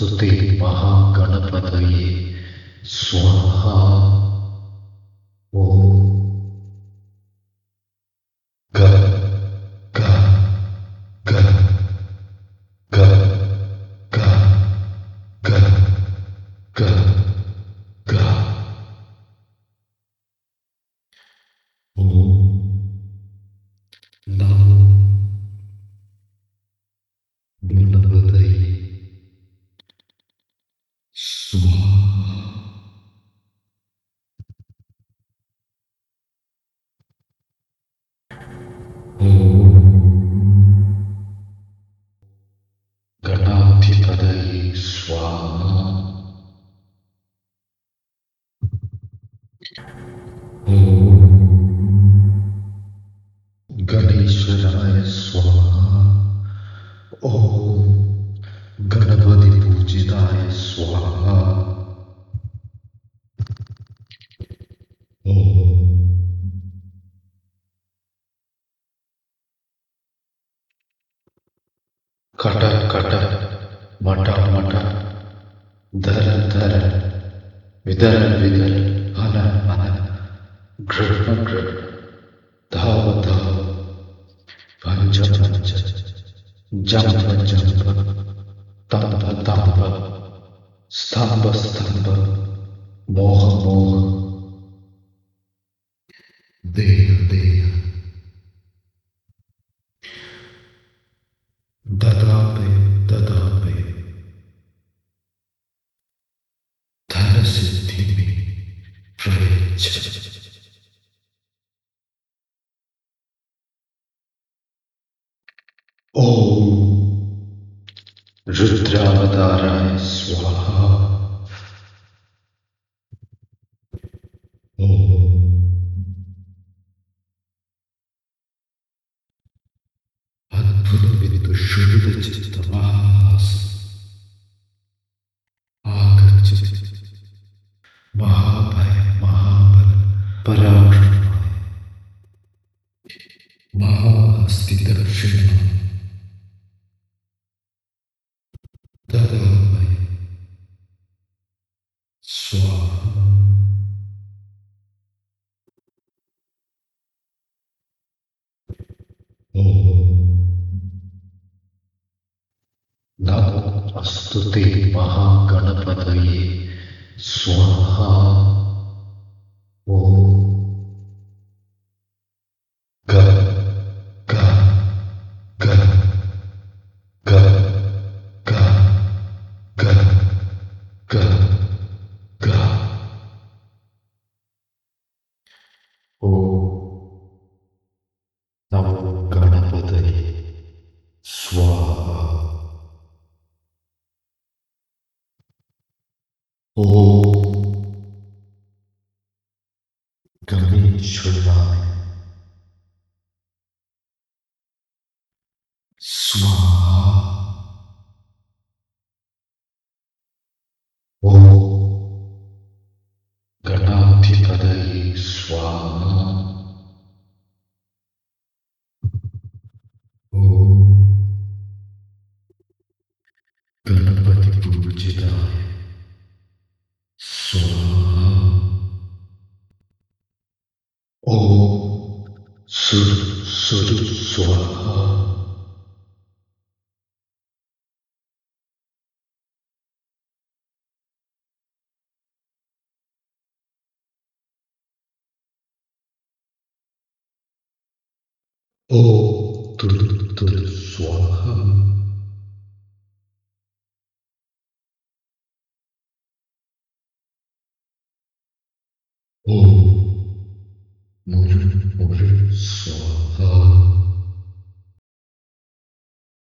स्तुति महागणपतये। गणेश्वराय स्वाहा ॐ गणपतिपूजिताय स्वाहा। ॐ कट कट मट मट धर धर विदर विदर हन हन गृह गृह जंप जंप तंप तंप, स्तंभ स्तंभ, मोह मोह। देह देह। ददापे ददापे। धन सिद्धि में प्रवेश ओम रुद्रावताराय स्वाहा। अद्भुत विदुषुद चित्तवास आगच्छति। महाभय महाबल पराक्रमाय नमो अस्तु ते महागणपतये स्वाहा। ॐ ॐ गणेश्वराय 수수 수아 오 둘둘 수아함 오 Mujer, mujer, swaha.